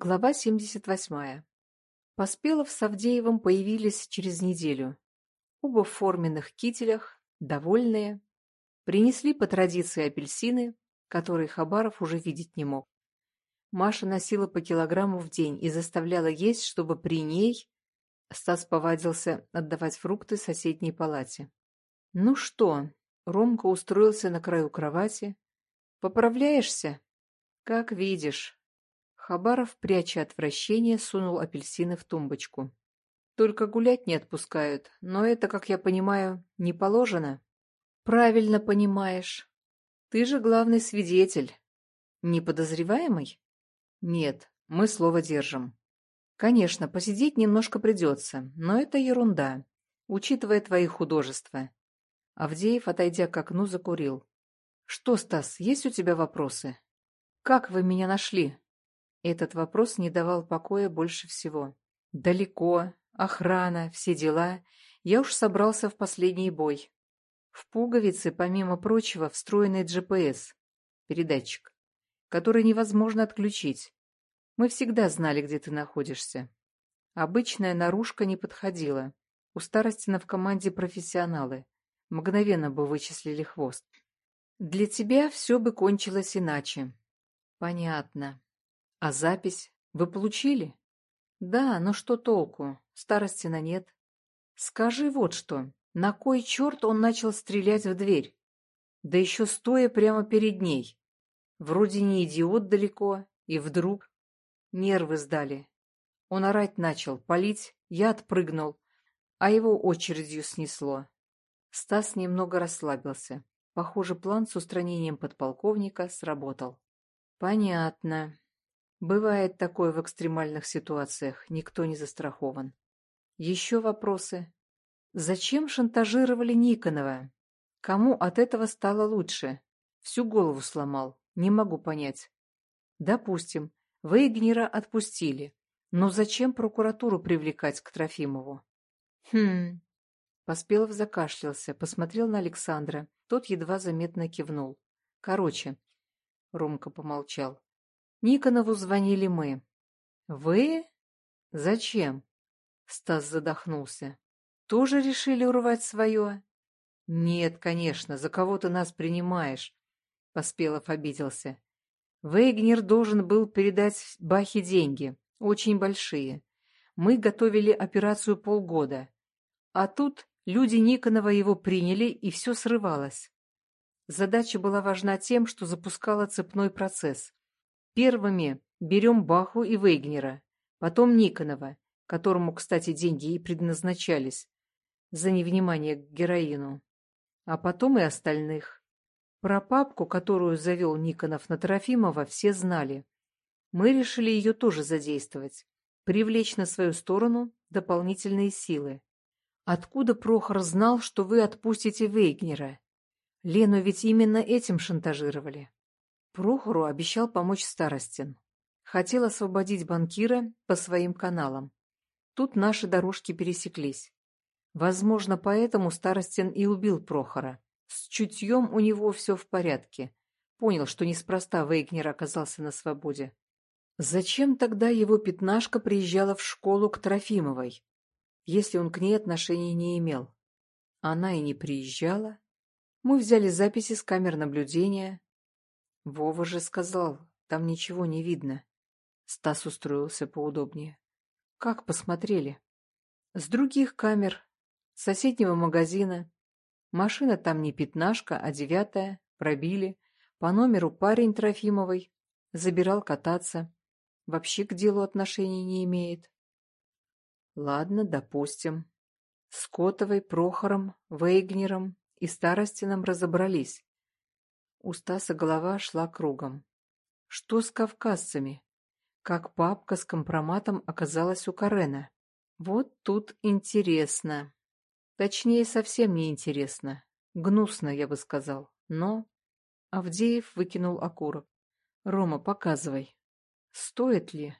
Глава 78. Поспелов с Авдеевым появились через неделю. Оба в форменных кителях, довольные. Принесли по традиции апельсины, которые Хабаров уже видеть не мог. Маша носила по килограмму в день и заставляла есть, чтобы при ней Стас повадился отдавать фрукты соседней палате. «Ну что?» Ромка устроился на краю кровати. «Поправляешься?» «Как видишь». Хабаров, пряча отвращение, сунул апельсины в тумбочку. «Только гулять не отпускают, но это, как я понимаю, не положено». «Правильно понимаешь. Ты же главный свидетель. Не подозреваемый?» «Нет, мы слово держим». «Конечно, посидеть немножко придется, но это ерунда, учитывая твои художества». Авдеев, отойдя к окну, закурил. «Что, Стас, есть у тебя вопросы?» «Как вы меня нашли?» Этот вопрос не давал покоя больше всего. Далеко, охрана, все дела. Я уж собрался в последний бой. В пуговице, помимо прочего, встроенный GPS, передатчик, который невозможно отключить. Мы всегда знали, где ты находишься. Обычная наружка не подходила. У Старостина в команде профессионалы. Мгновенно бы вычислили хвост. Для тебя все бы кончилось иначе. Понятно. А запись вы получили? Да, но что толку? Старости на нет. Скажи вот что. На кой черт он начал стрелять в дверь? Да еще стоя прямо перед ней. Вроде не идиот далеко, и вдруг... Нервы сдали. Он орать начал, палить, я отпрыгнул, а его очередью снесло. Стас немного расслабился. Похоже, план с устранением подполковника сработал. Понятно. Бывает такое в экстремальных ситуациях, никто не застрахован. Еще вопросы? Зачем шантажировали Никонова? Кому от этого стало лучше? Всю голову сломал, не могу понять. Допустим, Вейгнера отпустили, но зачем прокуратуру привлекать к Трофимову? Хм... Поспелов закашлялся, посмотрел на Александра. Тот едва заметно кивнул. Короче, Ромка помолчал. Никонову звонили мы. Вы? Зачем? Стас задохнулся. Тоже решили урвать свое? Нет, конечно, за кого ты нас принимаешь? Поспелов обиделся. Вейгнер должен был передать Бахе деньги, очень большие. Мы готовили операцию полгода. А тут люди Никонова его приняли, и все срывалось. Задача была важна тем, что запускала цепной процесс. Первыми берем Баху и Вейгнера, потом Никонова, которому, кстати, деньги и предназначались за невнимание к героину, а потом и остальных. Про папку, которую завел Никонов на Трофимова, все знали. Мы решили ее тоже задействовать, привлечь на свою сторону дополнительные силы. Откуда Прохор знал, что вы отпустите Вейгнера? Лену ведь именно этим шантажировали. Прохору обещал помочь Старостин. Хотел освободить банкира по своим каналам. Тут наши дорожки пересеклись. Возможно, поэтому Старостин и убил Прохора. С чутьем у него все в порядке. Понял, что неспроста Вейгнер оказался на свободе. Зачем тогда его пятнашка приезжала в школу к Трофимовой, если он к ней отношений не имел? Она и не приезжала. Мы взяли записи с камер наблюдения, Вова же сказал, там ничего не видно. Стас устроился поудобнее. Как посмотрели? С других камер, соседнего магазина. Машина там не пятнашка, а девятая. Пробили. По номеру парень Трофимовой. Забирал кататься. Вообще к делу отношений не имеет. Ладно, допустим. С Котовой, Прохором, Вейгнером и Старостином разобрались. У Стаса голова шла кругом. Что с кавказцами? Как папка с компроматом оказалась у Карена? Вот тут интересно. Точнее, совсем не интересно. Гнусно, я бы сказал. Но... Авдеев выкинул окурок. «Рома, показывай». «Стоит ли?»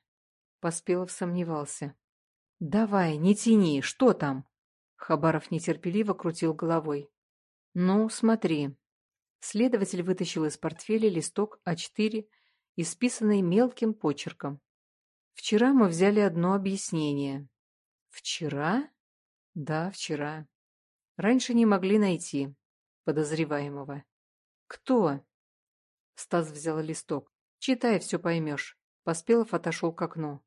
Поспелов сомневался. «Давай, не тяни, что там?» Хабаров нетерпеливо крутил головой. «Ну, смотри, Следователь вытащил из портфеля листок А4, исписанный мелким почерком. Вчера мы взяли одно объяснение. Вчера? Да, вчера. Раньше не могли найти подозреваемого. Кто? Стас взял листок. Читай, все поймешь. Поспелов отошел к окну.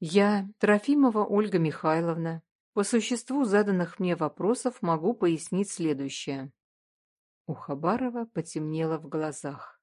Я, Трофимова Ольга Михайловна, по существу заданных мне вопросов могу пояснить следующее. У Хабарова потемнело в глазах.